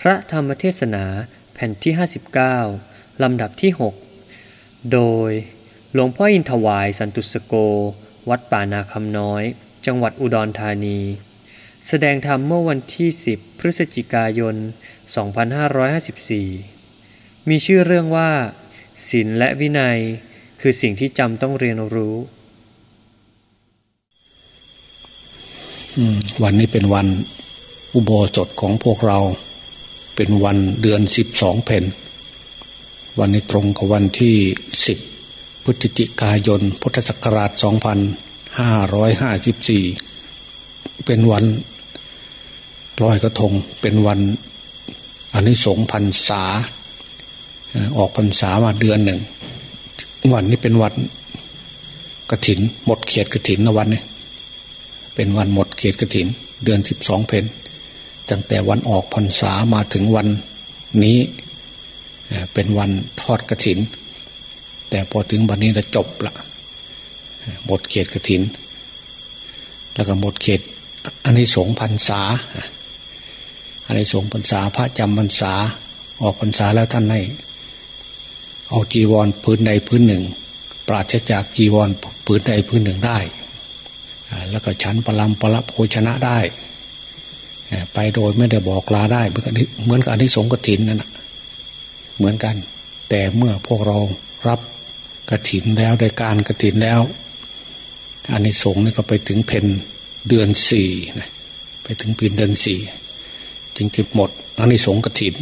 พระธรรมเทศนาแผ่นที่ 59 ลำดับที่ 6 โดยหลวงพ่ออินทวายสันตุสโก วัดป่านาคำน้อย จังหวัดอุดรธานี แสดงธรรมเมื่อวันที่ 10 พฤศจิกายน 2554 มีชื่อเรื่องว่าศีลและวินัย คือสิ่งที่จำต้องเรียนรู้ วันนี้เป็นวันอุโบสถของพวกเรา เป็นวันเดือนสิบสองเพนวันนี้ตรงกับวันที่สิบพฤศจิกายน พุทธศักราชสองพันห้าร้อยห้าสิบสี่เป็นวันลอยกระทงเป็นวันอันนี้สงพันษา ออกพรรษามาเดือนหนึ่ง วันนี้เป็นวันกระถิน หมดเขตกระถินนะวันนี้เป็นวันหมดเขตกระถิน เดือนสิบสองเพน ตั้งแต่วันออกพรรษามาถึงวันนี้เป็นวันทอดกระถิน แต่พอถึงวันนี้จะจบละหมดเขตกระถิน แล้วก็หมดเขตอันนี้สงพรรษาอันนี้สงพรรษาพระจำพรรษาออกพรรษาแล้วท่านให้เอาจีวรพื้นใดพื้นหนึ่ง ปราศจากจีวรพื้นใดพื้นหนึ่งได้ แล้วก็ชั้นปรำปรับโภชนะได้ ไปโดยไม่ได้บอกลาได้ เหมือนกันเหมือนกับอนิสงส์กถินนั่นเหมือนกัน แต่เมื่อพวกเรารับกถินแล้วได้การกถินแล้วอานิสงส์นี่ก็ไปถึงเพนเดือนสี่ไปถึงปีนเดือนสี่จึงจะหมดอานิสงส์กฐิน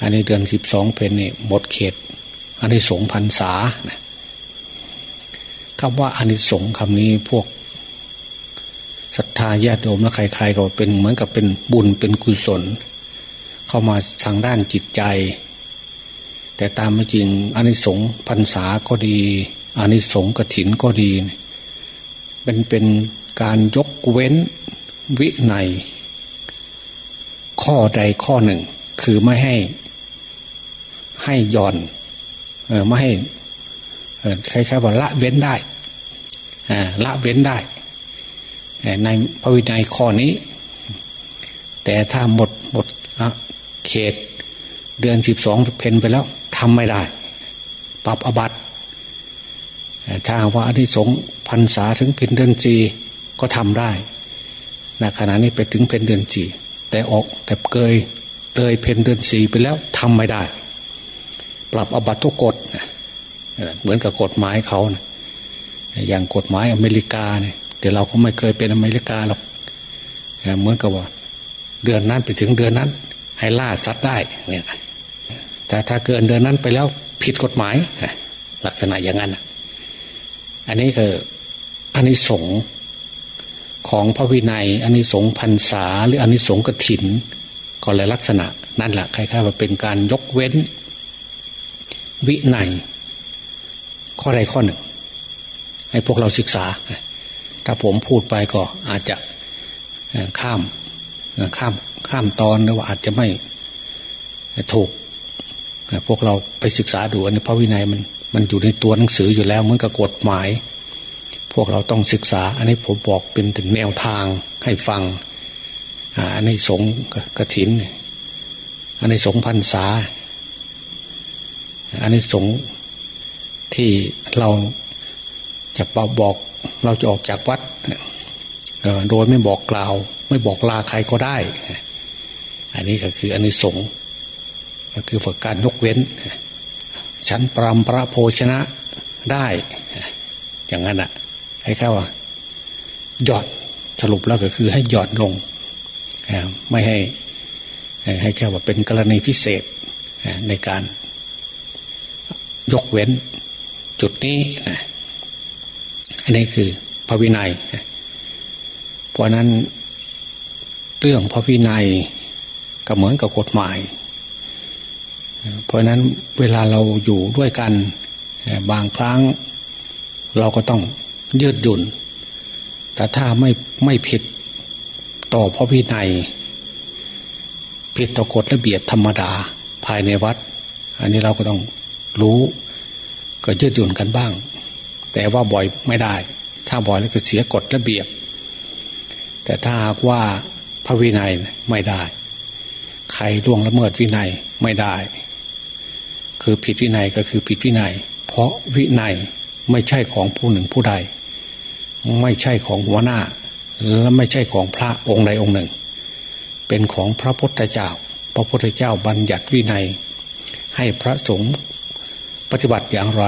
อันนี้เดือนสิบสองเพ็ญนี่หมดเขตอานิสงส์พรรษาคำว่าอานิสงส์คำนี้พวก ศรัทธาญาติโยมและใครๆก็เป็นเหมือนกับเป็นบุญเป็นกุศล เข้ามาทางด้านจิตใจ แต่ตามจริงอานิสงส์พรรษาก็ดีอานิสงส์กฐินก็ดีเป็นเป็นการยกเว้นวิในข้อใดข้อหนึ่ง คือไม่ให้ให้ย่อนออไม่ให้คล้ายๆว่าละเว้นได้ละเว้นได้ ในพระวินัยข้อนี้ แต่ถ้าหมดหมดเขตเดือนสิบสองเพนไปแล้วทำไม่ได้ ปรับอบัตถ้าว่าอธิสงพันษาถึงเพนเดือนจีก็ทำได้ในขณะนี้ไปถึงเพนเดือนจีแต่ออกแต่เกยเลยเพนเดือนสีไปแล้วทำไม่ได้ ปรับอบัตทุกกฎเหมือนกับกฎหมายเขานะอย่างกฎหมายอเมริกาเนี่ย แต่เราก็ไม่เคยเป็นอเมริกาหรอกเหมือนกับว่า เดือนนั้นไปถึงเดือนนั้น ให้ล่าสัตว์ได้เนี่ยแต่ถ้าเกินเดือนนั้นไปแล้วผิดกฎหมายลักษณะอย่างนั้นอันนี้คืออันนี้สงของพระวินัยอันนี้สงพันษาหรืออันนี้สงกถิน ก็เลยลักษณะ นั่นแหละคล้ายๆว่าเป็นการยกเว้น วินัย ข้อใดข้อหนึ่ง ให้พวกเราศึกษา ถ้าผมพูดไปก็อาจจะข้ามข้ามข้ามตอนหรือว่าอาจจะไม่ถูก พวกเราไปศึกษาดูอันนี้พระวินัยมันมันอยู่ในตัวหนังสืออยู่แล้วเหมือนกับกฎหมาย พวกเราต้องศึกษา อันนี้ผมบอกเป็นถึงแนวทางให้ฟังอันนี้สงกระถิน อันนี้สงพันษา อันนี้สงที่เราจะบอก เราจะออกจากวัดโดยไม่บอกกล่าว ไม่บอกลาใครก็ได้ อันนี้ก็คืออันนี้สงก็คือฝึกการยกเว้น ชั้นปรำพระโภชนะได้ อย่างนั้นอะให้แค่ว่าหยอดสรุปแล้วก็คือให้หยอดลง ไม่ให้ให้แค่ว่าเป็นกรณีพิเศษในการยกเว้นจุดนี้นะ นนี้คือพระวินัย เพราะนั้นเรื่องพระวินัยก็เหมือนกับกฎหมาย เพราะนั้นเวลาเราอยู่ด้วยกันบางครั้งเราก็ต้องยืดหยุ่น แต่ถ้าไม่ไม่ผิดต่อพระวินัย ผิดต่อกฎระเบียบธรรมดาภายในวัด อันนี้เราก็ต้องรู้ ก็ยืดหยุ่นกันบ้าง แต่ว่าบ่อยไม่ได้ ถ้าบ่อยแล้วก็เสียกฎระเบียบ แต่ถ้าหากว่าพระวินัยไม่ได้ ใครล่วงละเมิดวินัยไม่ได้ คือผิดวินัยก็คือผิดวินัย เพราะวินัยไม่ใช่ของผู้หนึ่งผู้ใด ไม่ใช่ของหัวหน้า และไม่ใช่ของพระองค์ใดองค์หนึ่ง เป็นของพระพุทธเจ้า พระพุทธเจ้าบัญญัติวินัย ให้พระสงฆ์ปฏิบัติอย่างไร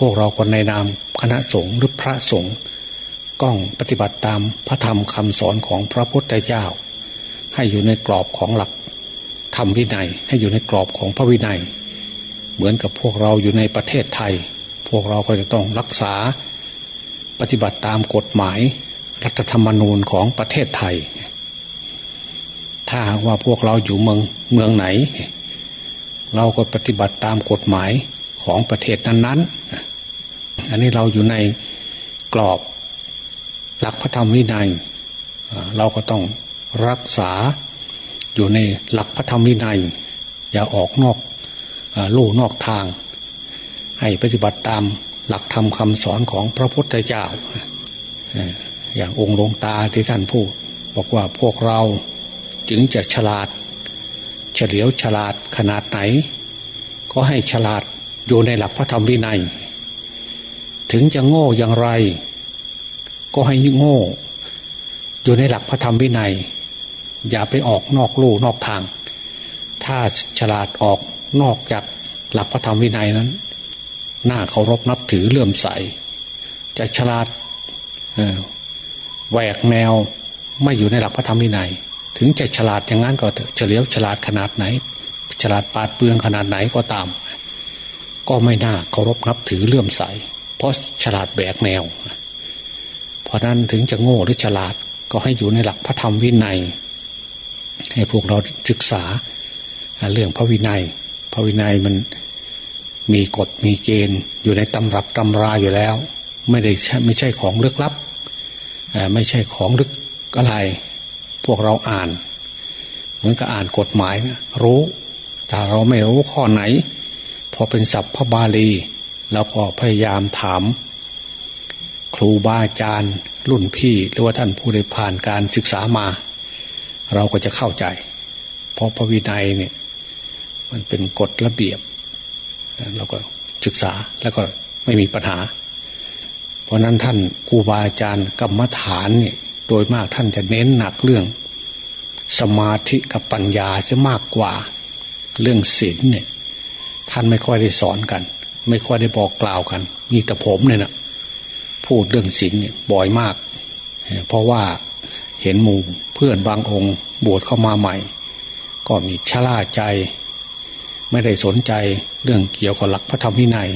พวกเราคนในนามคณะสงฆ์หรือพระสงฆ์ก้องปฏิบัติตามพระธรรมคำสอนของพระพุทธเจ้า ให้อยู่ในกรอบของหลักธรรมวินัย ให้อยู่ในกรอบของพระวินัย เหมือนกับพวกเราอยู่ในประเทศไทย พวกเราก็จะต้องรักษาปฏิบัติตามกฎหมาย รัฐธรรมนูญของประเทศไทย ถ้าหากว่าพวกเราอยู่เมืองเมืองไหน เราก็ปฏิบัติตามกฎหมายของประเทศนั้นๆ อันนี้เราอยู่ในกรอบหลักพระธรรมวินัย เราก็ต้องรักษาอยู่ในหลักพระธรรมวินัย อย่าออกนอกลู่นอกทาง ให้ปฏิบัติตามหลักธรรมคำสอนของพระพุทธเจ้าอย่างองค์หลวงตาที่ท่านพูด บอกว่าพวกเราจึงจะฉลาด เฉลียวฉลาดขนาดไหน ก็ให้ฉลาดอยู่ในหลักพระธรรมวินัย ถึงจะโง่อย่างไร ก็ให้โง่ อยู่ในหลักพระธรรมวินัย อย่าไปออกนอกลู่นอกทาง ถ้าฉลาดออกนอกจากหลักพระธรรมวินัยนั้นน่าเคารพนับถือเลื่อมใส จะฉลาดแหวกแนวไม่อยู่ในหลักพระธรรมวินัย ถึงจะฉลาดอย่างนั้นก็เฉลียวฉลาดขนาดไหน ฉลาดปาดเปลืองขนาดไหนก็ตาม ก็ไม่น่าเคารพนับถือเลื่อมใส เพราะฉลาดแบกแนว เพราะนั้นถึงจะโง่หรือฉลาดก็ให้อยู่ในหลักพระธรรมวินัย ให้พวกเราศึกษาเรื่องพระวินัย พระวินัยมันมีกฎมีเกณฑ์อยู่ในตำรับตำราอยู่แล้ว ไม่ได้ไม่ใช่ของลึกลับไม่ใช่ของลึกอะไร พวกเราอ่าน เหมือนกับอ่านกฎหมายนะรู้แต่เราไม่รู้ข้อไหน พอเป็นศัพท์พระบาลี เราก็พยายามถาม ครูบาอาจารย์รุ่นพี่หรือว่าท่านผู้ได้ผ่านการศึกษามา เราก็จะเข้าใจ เพราะพระวินัยเนี่ยมันเป็นกฎระเบียบ เราก็ศึกษาแล้วก็ไม่มีปัญหา เพราะนั้นท่านครูบาอาจารย์กรรมฐานเนี่ยโดยมากท่านจะเน้นหนักเรื่อง สมาธิกับปัญญาจะมากกว่า เรื่องศีลเนี่ยท่านไม่ค่อยได้สอนกัน ไม่ค่อยได้บอกกล่าวกันมีแต่ผมเนี่ยนะพูดเรื่องศีลเนี่ยบ่อยมาก เพราะว่าเห็นหมู่เพื่อนบางองค์บวชเข้ามาใหม่ ก็มีชะล่าใจ ไม่ได้สนใจเรื่องเกี่ยวกับหลักพระธรรมวินัย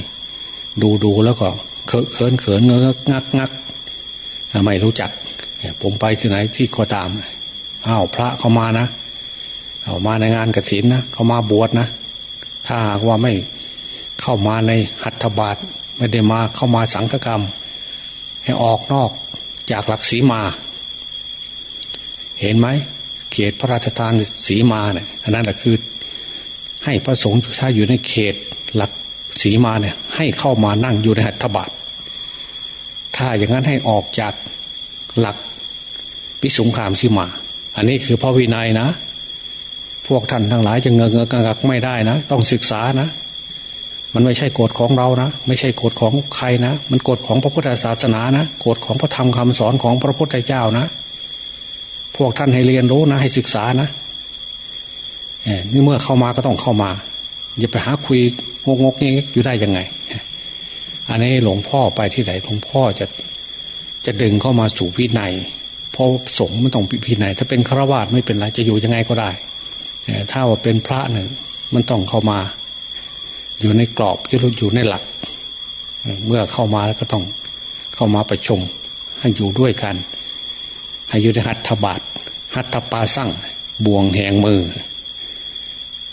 ดูดูแล้วก็เขินเขินเงือกงักงักไม่รู้จัก ผมไปที่ไหนที่ก็ตามอ้าวพระเขามานะ เอามาในงานกระถินนะ เขามาบวชนะ ถ้าหากว่าไม่ เข้ามาในหัตถบาทไม่ได้มาเข้ามาสังฆกรรม ให้ออกนอกจากหลักสีมา เห็นไหมเขตพระราชทานสีมาเนี่ยอันนั้นแหละคือ ให้พระสงฆ์ถ้าอยู่ในเขตหลักสีมาเนี่ยให้เข้ามานั่งอยู่ในหัตถบาทถ้าอย่างนั้นให้ออกจากหลักพิสงคามสีมา อันนี้คือพระวินัยนะ พวกท่านทั้งหลายจะเงเงกักไม่ได้นะ ต้องศึกษานะ มันไม่ใช่กฎของเรานะ ไม่ใช่กฎของใครนะ มันกฎของพระพุทธศาสนานะกฎของพระธรรมคำสอนของพระพุทธเจ้านะ พวกท่านให้เรียนรู้นะ ให้ศึกษานะนี่เมื่อเข้ามาก็ต้องเข้ามา อย่าไปหาคุยงกงกเงี้ยอยู่ได้ยังไง อันนี้หลวงพ่อไปที่ไหนหลวงพ่อจะจะดึงเข้ามาสู่พินัยเพราะสงฆ์มันต้องพินัยถ้าเป็นฆราวาสไม่เป็นไรจะอยู่ยังไงก็ได้ถ้าว่าเป็นพระหนึ่งมันต้องเข้ามา อยู่ในกรอบที่อยู่ในหลัก เมื่อเข้ามาแล้วก็ต้องเข้ามาประชุมให้อยู่ด้วยกันให้อยู่ในหัตถบาทหัตถปาสั่งบ่วงแหงมือ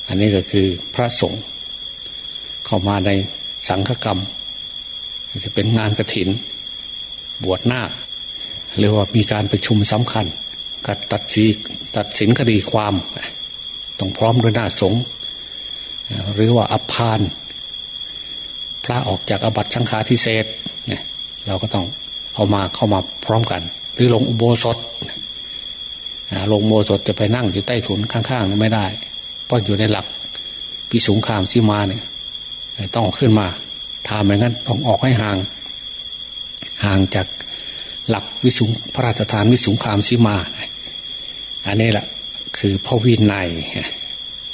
อันนี้ก็คือพระสงฆ์เข้ามาในสังฆกรรม จะเป็นงานกระถิน บวชนาคหรือว่ามีการประชุมสำคัญกัดตัดสีตัดสินคดีความ ต้องพร้อมด้วยหน้าสงฆ์ หรือว่าอภาน พระออกจากอบัตสังฆาทิเศษเนี่ยเราก็ต้องเอามาเข้ามาพร้อมกัน หรือลงอุโบสถลงโบสถจะไปนั่งอยู่ใต้ถุนข้างๆไม่ได้ เพราะอยู่ในหลักพิสุงคามที่มาเนี่ยต้องขึ้นมาถ้าไม่งั้นต้องออกให้ห่าง ห่างจากหลักวิสุงพระราชทานวิสุงคามสีมา อันนี้แหละคือพระวินัย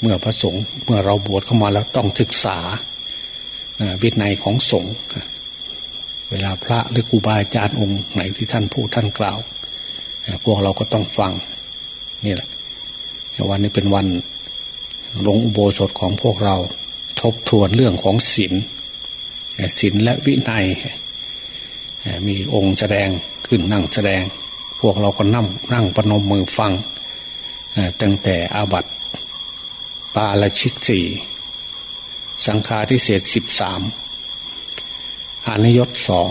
เมื่อพระสงฆ์เมื่อเราบวชเข้ามาแล้วต้องศึกษาวินัยของสงฆ์เวลาพระหรือครูบาอาจารย์องค์ไหนที่ท่านพูดท่านกล่าวพวกเราก็ต้องฟังนี่แหละวันนี้เป็นวันลงอุโบสถของพวกเราทบทวนเรื่องของศีลศีลและวินัย มีองค์แสดงขึ้นนั่งแสดง พวกเราก็นั่งนั่งประนมมือฟังตั้งแต่อาบัติ ปาลชิกสี่สังฆาทิเศษสิบสามอานยศสอง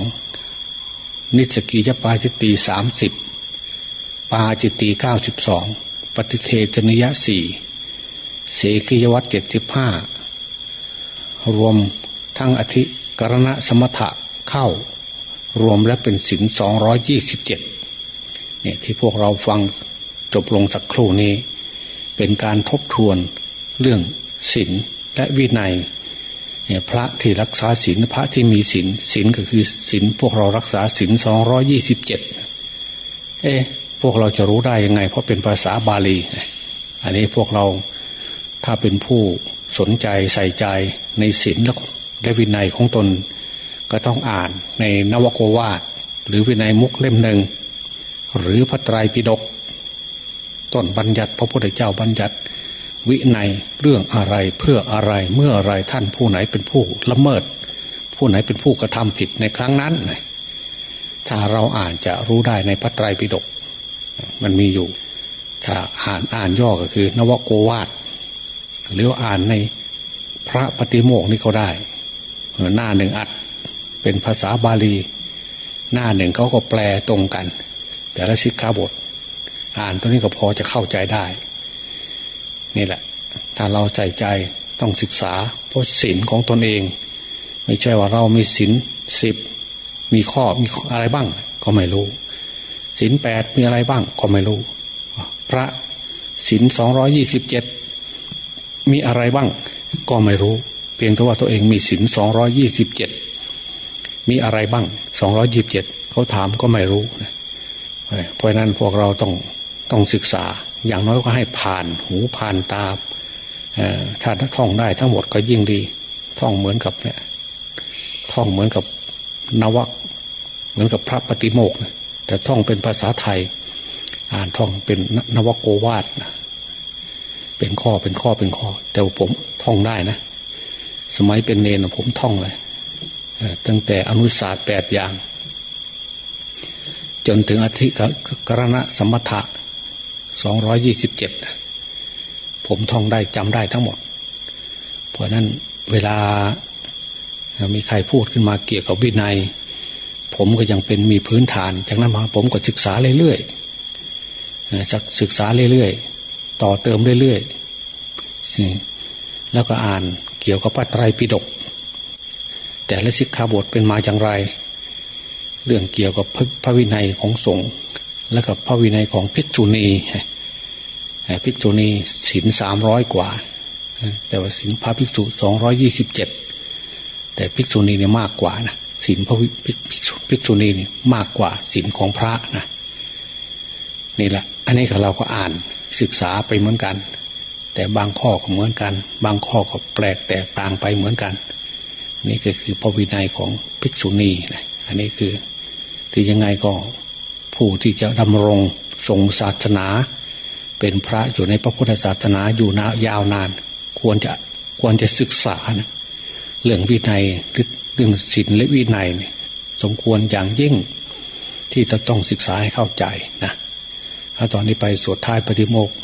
นิสกีจปาจิตตีสามสิบปาจิตตีเก้าสิบสองปฏิเทจนิยะสี่เสกียวัตเจ็ดสิบห้ารวมทั้งอธิกรณะสมถะเข้า รวมแล้วเป็นศินสองร้อยยี่สิบเจ็ดเนี่ยที่พวกเราฟังจบลงสักครู่นี้ เป็นการทบทวน เรื่องศินและวินัยเนี่ยพระที่รักษาศีลพระที่มีศีลศีลก็คือศีลพวกเรารักษาศีลสองร้อยี่สิบเจ็ดเอ๊ะพวกเราจะรู้ได้ยังไง เพราะเป็นภาษาบาลี อันนี้พวกเราถ้าเป็นผู้สนใจใส่ใจในศีลและวินัยของตน ก็ต้องอ่านในนวโกวาทหรือวินัยมุกเล่มหนึ่งหรือพระไตรปิฎกต้นบัญญัติพระพุทธเจ้าบัญญัติ วินัยเรื่องอะไรเพื่ออะไรเมื่ออะไรท่านผู้ไหนเป็นผู้ละเมิด ผู้ไหนเป็นผู้กระทำผิดในครั้งนั้นถ้าเราอ่านจะรู้ได้ในพระไตรปิฎกมันมีอยู่ ถ้าอ่านอ่านย่อก็คือ นวโกวาทหรืออ่านในพระปฏิโมกนี่ก็ได้ หน้าหนึ่งอัดเป็นภาษาบาลี หน้าหนึ่งเขาก็แปลตรงกัน แต่ละสิกขาบท อ่านตัวนี้ก็พอจะเข้าใจได้ นี่แหละ ถ้าเราใจใจต้องศึกษา เพราะศีลของตนเอง ไม่ใช่ว่าเรามีศีลสิบมีข้อมีอะไรบ้าง ก็ไม่รู้ศีลแปดมีอะไรบ้าง ก็ไม่รู้ พระศีลสองร้อยี่สิบเจ็ดมีอะไรบ้าง ก็ไม่รู้ เพียงแต่ว่าตัวเองมีศีลสองร้อยี่สิบเจ็ดมีอะไรบ้างสองร้อยิบเจ็ดเขาถามก็ไม่รู้เพราะนั้นพวกเราต้อง ต้องศึกษา อย่างน้อยก็ให้ผ่านหูผ่านตาถ้าท่องได้ทั้งหมดก็ยิ่งดี ท่องเหมือนกับเนี่ยท่องเหมือนกับนวักเหมือนกับพระปฏิโมกนะแต่ท่องเป็นภาษาไทย อ่านท่องเป็นนวโกวาดนะเป็นข้อเป็นข้อเป็นข้อ แต่ผมท่องได้นะ สมัยเป็นเนนผมท่องเลยตั้งแต่อนุศาสตร์แปดอย่าง จนถึงอธิกรณะสมถะ สองร้อยยี่สิบเจ็ดผมท่องได้จำได้ทั้งหมด เพราะนั้นเวลามีใครพูดขึ้นมาเกี่ยวกับวินัย ผมก็ยังเป็นมีพื้นฐาน จากนั้นมาผมก็ศึกษาเรื่อยๆศึกษาเรื่อยๆ ต่อเติมเรื่อยๆ แล้วก็อ่านเกี่ยวกับพระไตรปิฎกแต่ละสิกขาบทเป็นมาอย่างไร เรื่องเกี่ยวกับพระวินัยของสงฆ์ และกับพระวินัยของภิกษุณีภิกษุณีศีลสามร้อยกว่า แต่ว่าศีลพระภิกษุสองร้อยี่สิบเจ็ดแต่ภิกษุณีเนี่ยมากกว่านะศีลพระภิกษุณีเนี่ยมากกว่าศีลของพระนะนี่แหละ อันนี้เราก็อ่านศึกษาไปเหมือนกัน แต่บางข้อก็เหมือนกัน บางข้อก็แปลกแตกต่างไปเหมือนกัน นี่ก็คือพระวินัยของภิกษุณีนะอันนี้คือที่ยังไงก็ ผู้ที่จะดำรงทรงศาสนา เป็นพระอยู่ในพระพุทธศาสนาอยู่นายาวนาน ควรจะควรจะศึกษานะเรื่องวินัยเรื่องศีลและวินัยเนี่ยสมควรอย่างยิ่งที่จะต้องศึกษาให้เข้าใจนะถ้าตอนนี้ไปสวดท้ายปฏิโมกข์